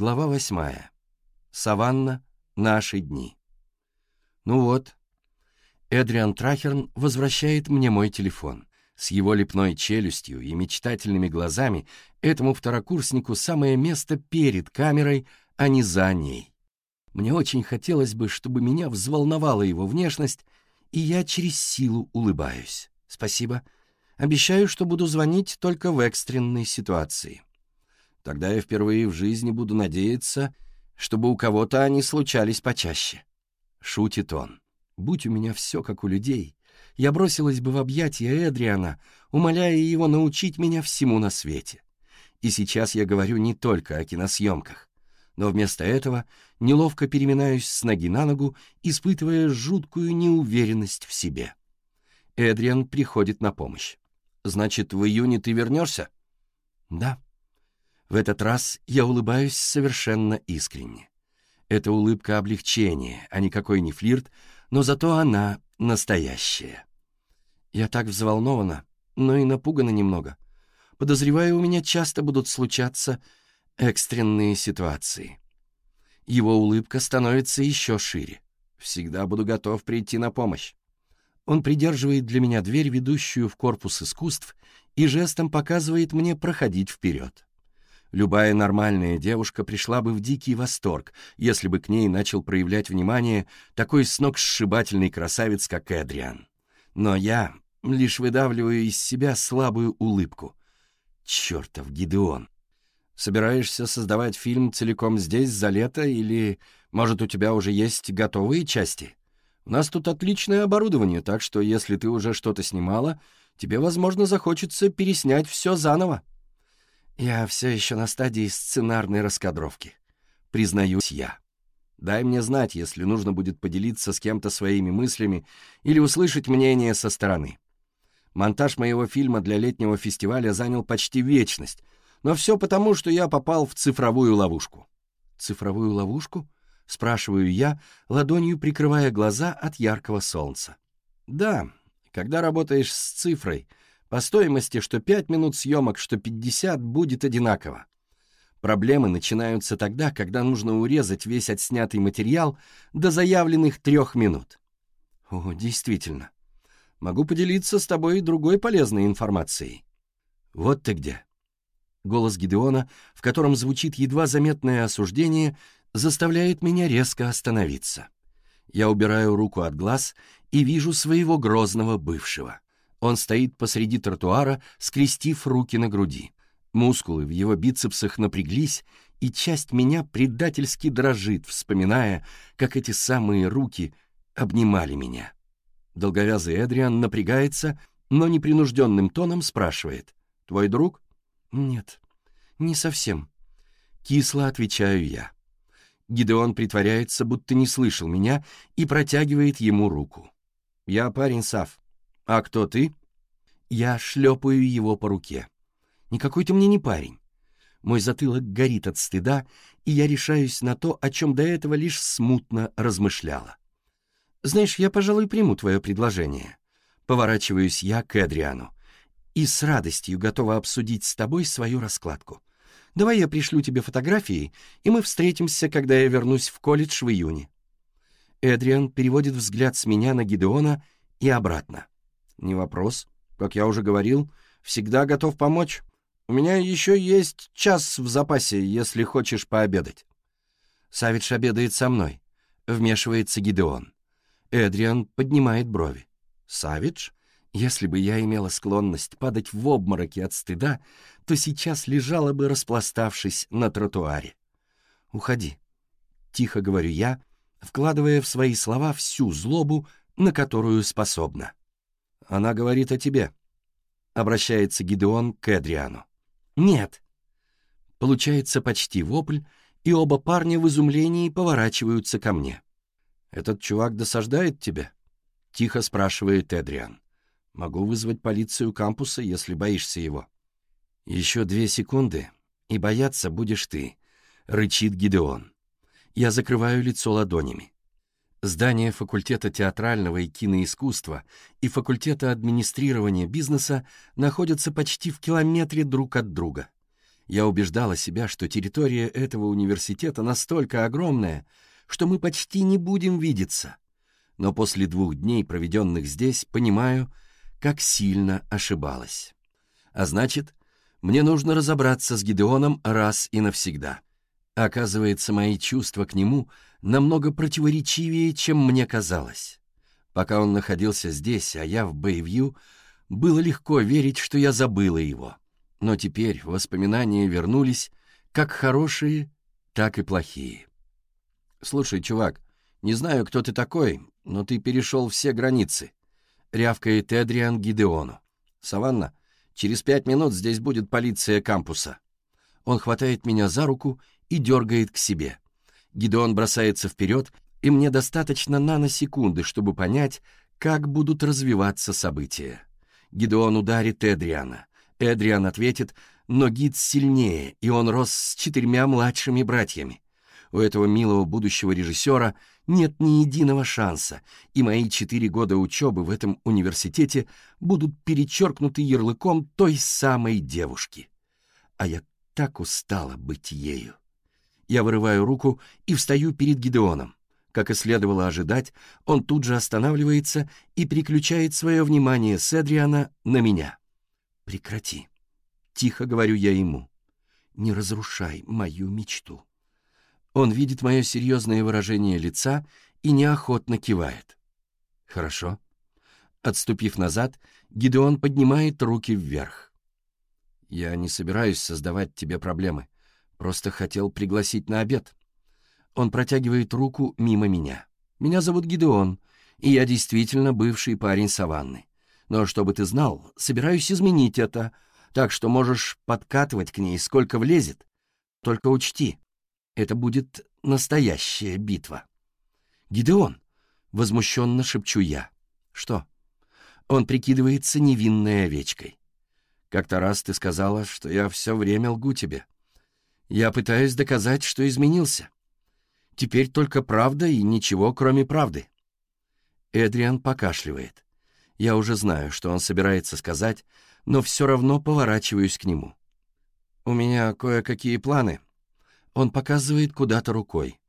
Глава восьмая. Саванна. Наши дни. Ну вот. Эдриан Трахерн возвращает мне мой телефон. С его лепной челюстью и мечтательными глазами этому второкурснику самое место перед камерой, а не за ней. Мне очень хотелось бы, чтобы меня взволновала его внешность, и я через силу улыбаюсь. Спасибо. Обещаю, что буду звонить только в экстренной ситуации. Тогда я впервые в жизни буду надеяться, чтобы у кого-то они случались почаще. Шутит он. Будь у меня все как у людей, я бросилась бы в объятия Эдриана, умоляя его научить меня всему на свете. И сейчас я говорю не только о киносъемках, но вместо этого неловко переминаюсь с ноги на ногу, испытывая жуткую неуверенность в себе. Эдриан приходит на помощь. «Значит, в июне ты вернешься?» «Да», в этот раз я улыбаюсь совершенно искренне. Это улыбка облегчения, а никакой не флирт, но зато она настоящая. Я так взволнована, но и напугана немного. Подозреваю, у меня часто будут случаться экстренные ситуации. Его улыбка становится еще шире. Всегда буду готов прийти на помощь. Он придерживает для меня дверь, ведущую в корпус искусств, и жестом показывает мне проходить вперед. Любая нормальная девушка пришла бы в дикий восторг, если бы к ней начал проявлять внимание такой сногсшибательный красавец, как Эдриан. Но я лишь выдавливаю из себя слабую улыбку. Чертов Гидеон! Собираешься создавать фильм целиком здесь за лето или, может, у тебя уже есть готовые части? У нас тут отличное оборудование, так что если ты уже что-то снимала, тебе, возможно, захочется переснять все заново. Я все еще на стадии сценарной раскадровки. Признаюсь я. Дай мне знать, если нужно будет поделиться с кем-то своими мыслями или услышать мнение со стороны. Монтаж моего фильма для летнего фестиваля занял почти вечность, но все потому, что я попал в цифровую ловушку. Цифровую ловушку? Спрашиваю я, ладонью прикрывая глаза от яркого солнца. Да, когда работаешь с цифрой, по стоимости что 5 минут съемок, что 50 будет одинаково. Проблемы начинаются тогда, когда нужно урезать весь отснятый материал до заявленных трех минут. О, действительно. Могу поделиться с тобой и другой полезной информацией. Вот ты где. Голос Гидеона, в котором звучит едва заметное осуждение, заставляет меня резко остановиться. Я убираю руку от глаз и вижу своего грозного бывшего. Он стоит посреди тротуара, скрестив руки на груди. Мускулы в его бицепсах напряглись, и часть меня предательски дрожит, вспоминая, как эти самые руки обнимали меня. Долговязый Эдриан напрягается, но непринужденным тоном спрашивает. «Твой друг?» «Нет, не совсем». Кисло отвечаю я. Гидеон притворяется, будто не слышал меня, и протягивает ему руку. «Я парень Сав. «А кто ты?» Я шлепаю его по руке. «Никакой ты мне не парень». Мой затылок горит от стыда, и я решаюсь на то, о чем до этого лишь смутно размышляла. «Знаешь, я, пожалуй, приму твое предложение». Поворачиваюсь я к Эдриану. «И с радостью готова обсудить с тобой свою раскладку. Давай я пришлю тебе фотографии, и мы встретимся, когда я вернусь в колледж в июне». Эдриан переводит взгляд с меня на Гидеона и обратно. «Не вопрос. Как я уже говорил, всегда готов помочь. У меня еще есть час в запасе, если хочешь пообедать». Савидж обедает со мной. Вмешивается Гидеон. Эдриан поднимает брови. Савидж, Если бы я имела склонность падать в обмороки от стыда, то сейчас лежала бы, распластавшись на тротуаре. «Уходи», — тихо говорю я, вкладывая в свои слова всю злобу, на которую способна она говорит о тебе», — обращается Гидеон к Эдриану. «Нет». Получается почти вопль, и оба парня в изумлении поворачиваются ко мне. «Этот чувак досаждает тебе?» — тихо спрашивает Эдриан. «Могу вызвать полицию кампуса, если боишься его». «Еще две секунды, и бояться будешь ты», — рычит Гидеон. Я закрываю лицо ладонями. Здание факультета театрального и киноискусства и факультета администрирования бизнеса находятся почти в километре друг от друга. Я убеждала себя, что территория этого университета настолько огромная, что мы почти не будем видеться. Но после двух дней, проведенных здесь, понимаю, как сильно ошибалась. А значит, мне нужно разобраться с Гидеоном раз и навсегда. Оказывается, мои чувства к нему — намного противоречивее, чем мне казалось. Пока он находился здесь, а я в Бэйвью, было легко верить, что я забыла его. Но теперь воспоминания вернулись, как хорошие, так и плохие. «Слушай, чувак, не знаю, кто ты такой, но ты перешел все границы», — рявкает Эдриан Гидеону. «Саванна, через пять минут здесь будет полиция кампуса». Он хватает меня за руку и дергает к себе. Гидеон бросается вперед, и мне достаточно наносекунды, чтобы понять, как будут развиваться события. Гидеон ударит Эдриана. Эдриан ответит, но гид сильнее, и он рос с четырьмя младшими братьями. У этого милого будущего режиссера нет ни единого шанса, и мои четыре года учебы в этом университете будут перечеркнуты ярлыком той самой девушки. А я так устала быть ею. Я вырываю руку и встаю перед Гидеоном. Как и следовало ожидать, он тут же останавливается и переключает свое внимание с Эдриана на меня. «Прекрати», — тихо говорю я ему, — «не разрушай мою мечту». Он видит мое серьезное выражение лица и неохотно кивает. «Хорошо». Отступив назад, Гидеон поднимает руки вверх. «Я не собираюсь создавать тебе проблемы», Просто хотел пригласить на обед. Он протягивает руку мимо меня. Меня зовут Гидеон, и я действительно бывший парень Саванны. Но чтобы ты знал, собираюсь изменить это, так что можешь подкатывать к ней, сколько влезет. Только учти, это будет настоящая битва. «Гидеон!» — возмущенно шепчу я. «Что?» Он прикидывается невинной овечкой. «Как-то раз ты сказала, что я все время лгу тебе». Я пытаюсь доказать, что изменился. Теперь только правда и ничего, кроме правды. Эдриан покашливает. Я уже знаю, что он собирается сказать, но все равно поворачиваюсь к нему. У меня кое-какие планы. Он показывает куда-то рукой.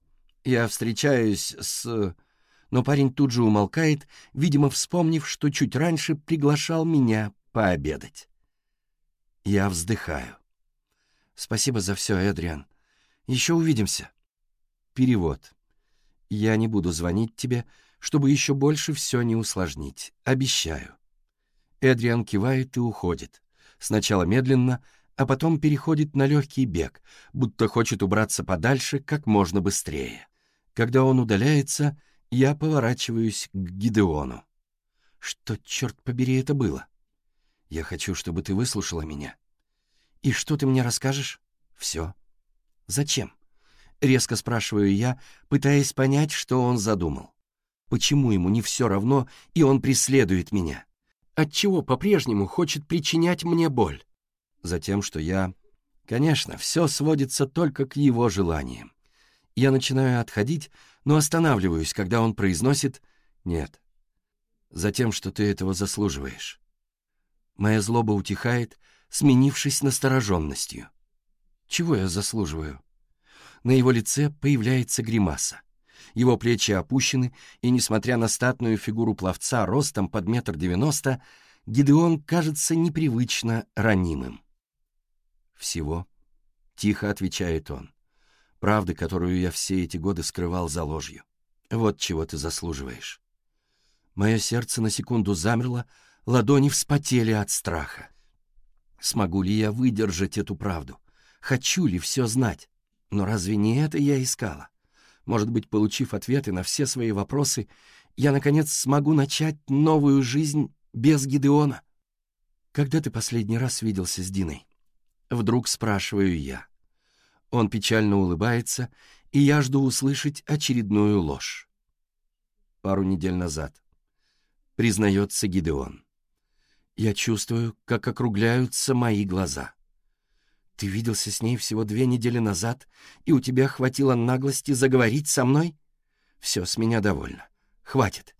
Я встречаюсь с... Но парень тут же умолкает, видимо, вспомнив, что чуть раньше приглашал меня пообедать. Я вздыхаю. Спасибо за все, Эдриан. Еще увидимся. Перевод. Я не буду звонить тебе, чтобы еще больше все не усложнить. Обещаю. Эдриан кивает и уходит. Сначала медленно, а потом переходит на легкий бег, будто хочет убраться подальше как можно быстрее. Когда он удаляется, я поворачиваюсь к Гидеону. Что, черт побери, это было? Я хочу, чтобы ты выслушала меня. «И что ты мне расскажешь?» «Все». «Зачем?» — резко спрашиваю я, пытаясь понять, что он задумал. Почему ему не все равно, и он преследует меня? Отчего по-прежнему хочет причинять мне боль? Затем, что я... Конечно, все сводится только к его желаниям. Я начинаю отходить, но останавливаюсь, когда он произносит «нет». Затем, что ты этого заслуживаешь. Моя злоба утихает, сменившись настороженностью. Чего я заслуживаю? На его лице появляется гримаса. Его плечи опущены, и, несмотря на статную фигуру пловца ростом под метр девяносто, Гидеон кажется непривычно ранимым. «Всего?» — тихо отвечает он. «Правды, которую я все эти годы скрывал за ложью. Вот чего ты заслуживаешь». Мое сердце на секунду замерло, ладони вспотели от страха. Смогу ли я выдержать эту правду? Хочу ли все знать? Но разве не это я искала? Может быть, получив ответы на все свои вопросы, я, наконец, смогу начать новую жизнь без Гидеона? Когда ты последний раз виделся с Диной? Вдруг спрашиваю я. Он печально улыбается, и я жду услышать очередную ложь. Пару недель назад. Признается Гидеон. Я чувствую, как округляются мои глаза. Ты виделся с ней всего две недели назад, и у тебя хватило наглости заговорить со мной? Все, с меня довольно. Хватит.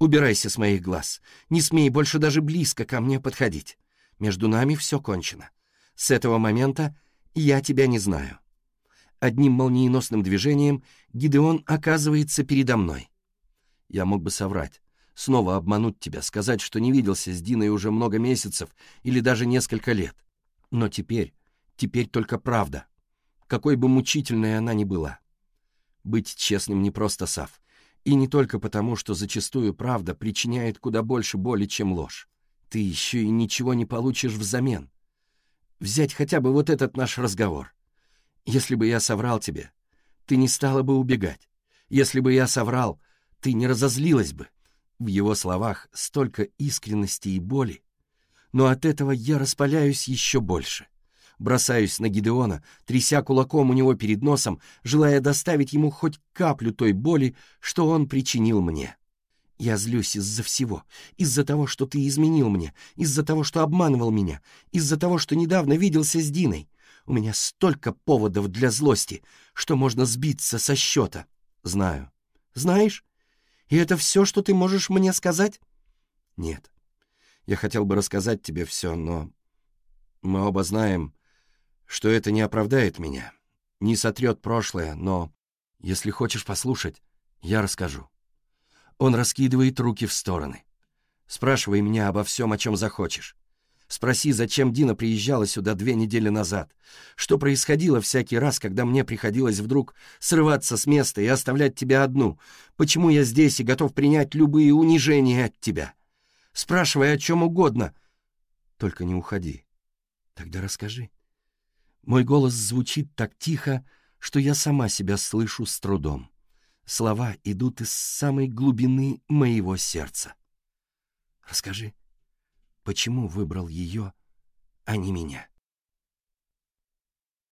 Убирайся с моих глаз. Не смей больше даже близко ко мне подходить. Между нами все кончено. С этого момента я тебя не знаю. Одним молниеносным движением Гидеон оказывается передо мной. Я мог бы соврать, снова обмануть тебя, сказать, что не виделся с Диной уже много месяцев или даже несколько лет. Но теперь, теперь только правда, какой бы мучительной она ни была. Быть честным не просто Сав, и не только потому, что зачастую правда причиняет куда больше боли, чем ложь. Ты еще и ничего не получишь взамен. Взять хотя бы вот этот наш разговор. Если бы я соврал тебе, ты не стала бы убегать. Если бы я соврал, ты не разозлилась бы, в его словах столько искренности и боли. Но от этого я распаляюсь еще больше. Бросаюсь на Гидеона, тряся кулаком у него перед носом, желая доставить ему хоть каплю той боли, что он причинил мне. Я злюсь из-за всего. Из-за того, что ты изменил мне. Из-за того, что обманывал меня. Из-за того, что недавно виделся с Диной. У меня столько поводов для злости, что можно сбиться со счета. Знаю. Знаешь? И это все, что ты можешь мне сказать?» «Нет. Я хотел бы рассказать тебе все, но мы оба знаем, что это не оправдает меня, не сотрет прошлое, но если хочешь послушать, я расскажу». Он раскидывает руки в стороны. «Спрашивай меня обо всем, о чем захочешь. Спроси, зачем Дина приезжала сюда две недели назад. Что происходило всякий раз, когда мне приходилось вдруг срываться с места и оставлять тебя одну? Почему я здесь и готов принять любые унижения от тебя? Спрашивай о чем угодно. Только не уходи. Тогда расскажи. Мой голос звучит так тихо, что я сама себя слышу с трудом. Слова идут из самой глубины моего сердца. Расскажи почему выбрал ее, а не меня.